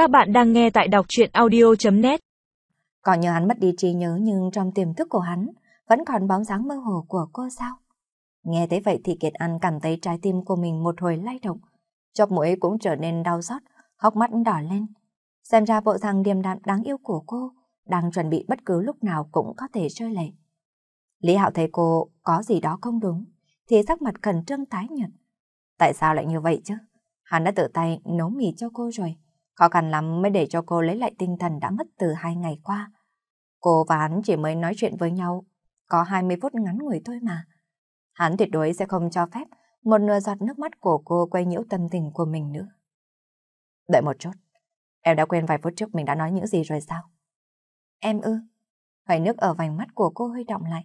Các bạn đang nghe tại đọc truyện audio.net Còn như hắn mất đi trí nhớ nhưng trong tiềm thức của hắn vẫn còn bóng dáng mơ hồ của cô sao? Nghe thấy vậy thì Kiệt An cảm thấy trái tim của mình một hồi lay động. chọc mũi cũng trở nên đau xót, hốc mắt đỏ lên. Xem ra bộ dạng điềm đạm đáng yêu của cô đang chuẩn bị bất cứ lúc nào cũng có thể rơi lệ. Lý Hạo thấy cô có gì đó không đúng, thì sắc mặt khẩn trương tái nhợt. Tại sao lại như vậy chứ? Hắn đã tự tay nấu mì cho cô rồi. Khó khăn lắm mới để cho cô lấy lại tinh thần đã mất từ hai ngày qua. Cô và hắn chỉ mới nói chuyện với nhau có 20 phút ngắn ngủi thôi mà. Hắn tuyệt đối sẽ không cho phép một nửa giọt nước mắt của cô quay nhiễu tâm tình của mình nữa. Đợi một chút. Em đã quên vài phút trước mình đã nói những gì rồi sao? Em ư? Hơi nước ở vành mắt của cô hơi động lại.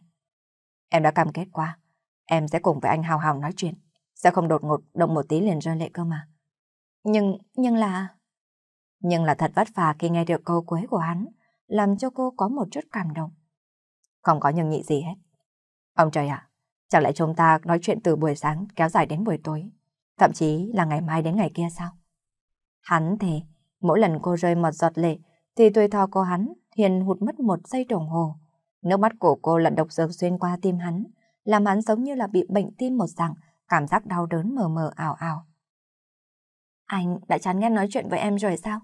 Em đã cam kết qua. Em sẽ cùng với anh Hào Hào nói chuyện. Sẽ không đột ngột động một tí liền rơi lệ cơ mà. Nhưng, nhưng là... Nhưng là thật vất vả khi nghe được câu cuối của hắn, làm cho cô có một chút cảm động. Không có nhưng nhị gì hết. Ông trời ạ, chẳng lẽ chúng ta nói chuyện từ buổi sáng kéo dài đến buổi tối, thậm chí là ngày mai đến ngày kia sao? Hắn thì, mỗi lần cô rơi một giọt lệ, thì tuổi thọ của hắn hiền hụt mất một giây đồng hồ. Nước mắt của cô lận độc dược xuyên qua tim hắn, làm hắn giống như là bị bệnh tim một dạng, cảm giác đau đớn mờ mờ ảo ảo. Anh đã chán nghe nói chuyện với em rồi sao?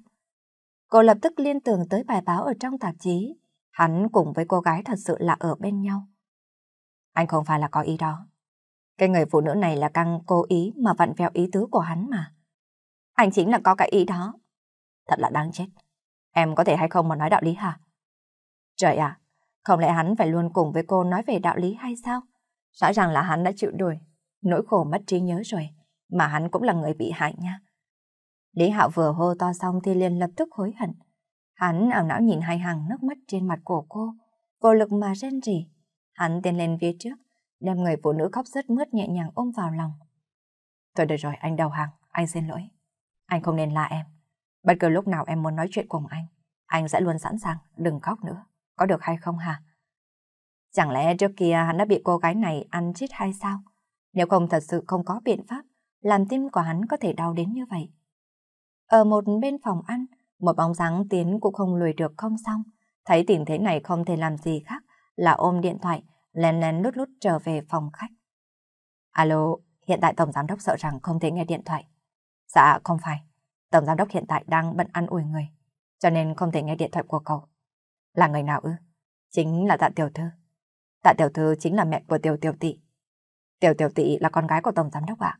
Cô lập tức liên tưởng tới bài báo ở trong tạp chí. Hắn cùng với cô gái thật sự là ở bên nhau. Anh không phải là có ý đó. Cái người phụ nữ này là căng cố ý mà vặn vẹo ý tứ của hắn mà. Anh chính là có cái ý đó. Thật là đáng chết. Em có thể hay không mà nói đạo lý hả? Trời ạ, không lẽ hắn phải luôn cùng với cô nói về đạo lý hay sao? Rõ ràng là hắn đã chịu đuổi, nỗi khổ mất trí nhớ rồi, mà hắn cũng là người bị hại nha. Lý Hạo vừa hô to xong thì liền lập tức hối hận. Hắn ảo não nhìn hai hàng nước mắt trên mặt của cô, vô lực mà rên rỉ. Hắn tiến lên phía trước, đem người phụ nữ khóc rất mướt nhẹ nhàng ôm vào lòng. Thôi được rồi, anh đầu hàng, anh xin lỗi. Anh không nên la em. Bất cứ lúc nào em muốn nói chuyện cùng anh, anh sẽ luôn sẵn sàng, đừng khóc nữa. Có được hay không hả? Chẳng lẽ trước kia hắn đã bị cô gái này ăn chết hay sao? Nếu không thật sự không có biện pháp, làm tim của hắn có thể đau đến như vậy. Ở một bên phòng ăn, một bóng dáng tiến cũng không lùi được không xong. Thấy tình thế này không thể làm gì khác là ôm điện thoại, lén lén lút lút trở về phòng khách. Alo, hiện tại Tổng Giám Đốc sợ rằng không thể nghe điện thoại. Dạ, không phải. Tổng Giám Đốc hiện tại đang bận ăn ủi người, cho nên không thể nghe điện thoại của cậu. Là người nào ư? Chính là tạ tiểu thư. Tạ tiểu thư chính là mẹ của tiểu tiểu tị. Tiểu tiểu tị là con gái của Tổng Giám Đốc ạ.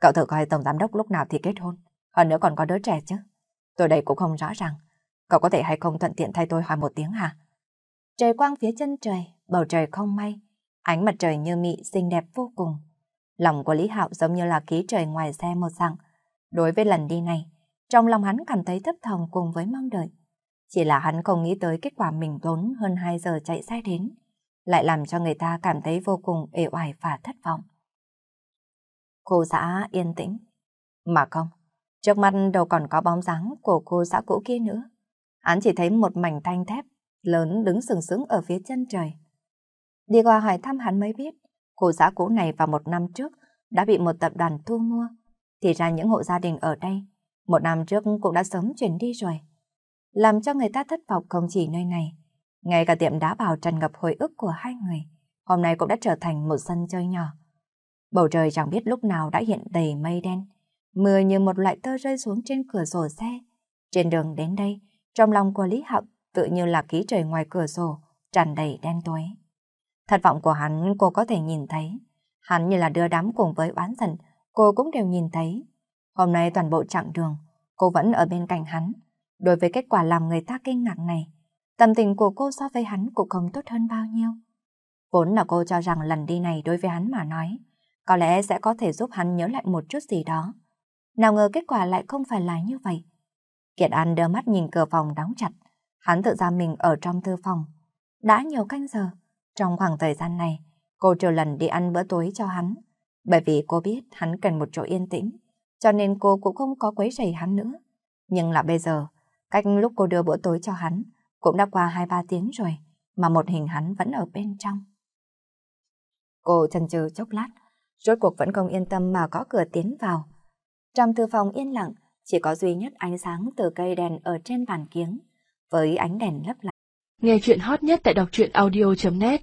Cậu thử coi Tổng Giám Đốc lúc nào thì kết hôn. Hơn nữa còn có đứa trẻ chứ. Tôi đây cũng không rõ ràng. Cậu có thể hay không thuận tiện thay tôi hỏi một tiếng hả? Trời quang phía chân trời, bầu trời không mây. Ánh mặt trời như mị xinh đẹp vô cùng. Lòng của Lý Hạo giống như là khí trời ngoài xe một dạng. Đối với lần đi này, trong lòng hắn cảm thấy thấp thỏm cùng với mong đợi. Chỉ là hắn không nghĩ tới kết quả mình tốn hơn 2 giờ chạy xe đến, lại làm cho người ta cảm thấy vô cùng ế oải và thất vọng. Khu xã yên tĩnh. Mà không, Trước mắt đâu còn có bóng dáng của cô xã cũ kia nữa. Hắn chỉ thấy một mảnh thanh thép lớn đứng sừng sững ở phía chân trời. Đi qua hỏi thăm hắn mới biết, cô xã cũ này vào một năm trước đã bị một tập đoàn thu mua. Thì ra những hộ gia đình ở đây, một năm trước cũng đã sớm chuyển đi rồi. Làm cho người ta thất vọng không chỉ nơi này. Ngay cả tiệm đá bảo tràn ngập hồi ức của hai người, hôm nay cũng đã trở thành một sân chơi nhỏ. Bầu trời chẳng biết lúc nào đã hiện đầy mây đen, Mưa như một loại tơ rơi xuống trên cửa sổ xe. Trên đường đến đây, trong lòng của Lý Hạo tự như là ký trời ngoài cửa sổ, tràn đầy đen tối. Thất vọng của hắn cô có thể nhìn thấy. Hắn như là đưa đám cùng với oán giận, cô cũng đều nhìn thấy. Hôm nay toàn bộ chặng đường, cô vẫn ở bên cạnh hắn. Đối với kết quả làm người ta kinh ngạc này, tâm tình của cô so với hắn cũng không tốt hơn bao nhiêu. Vốn là cô cho rằng lần đi này đối với hắn mà nói, có lẽ sẽ có thể giúp hắn nhớ lại một chút gì đó. Nào ngờ kết quả lại không phải là như vậy. Kiệt An đưa mắt nhìn cửa phòng đóng chặt. Hắn tự ra mình ở trong thư phòng. Đã nhiều canh giờ. Trong khoảng thời gian này, cô trừ lần đi ăn bữa tối cho hắn. Bởi vì cô biết hắn cần một chỗ yên tĩnh. Cho nên cô cũng không có quấy rầy hắn nữa. Nhưng là bây giờ, cách lúc cô đưa bữa tối cho hắn, cũng đã qua 2-3 tiếng rồi, mà một hình hắn vẫn ở bên trong. Cô chần chừ chốc lát, rốt cuộc vẫn không yên tâm mà có cửa tiến vào. Trong thư phòng yên lặng, chỉ có duy nhất ánh sáng từ cây đèn ở trên bàn kiếng, với ánh đèn lấp lánh. Nghe chuyện hot nhất tại đọc truyện audio.net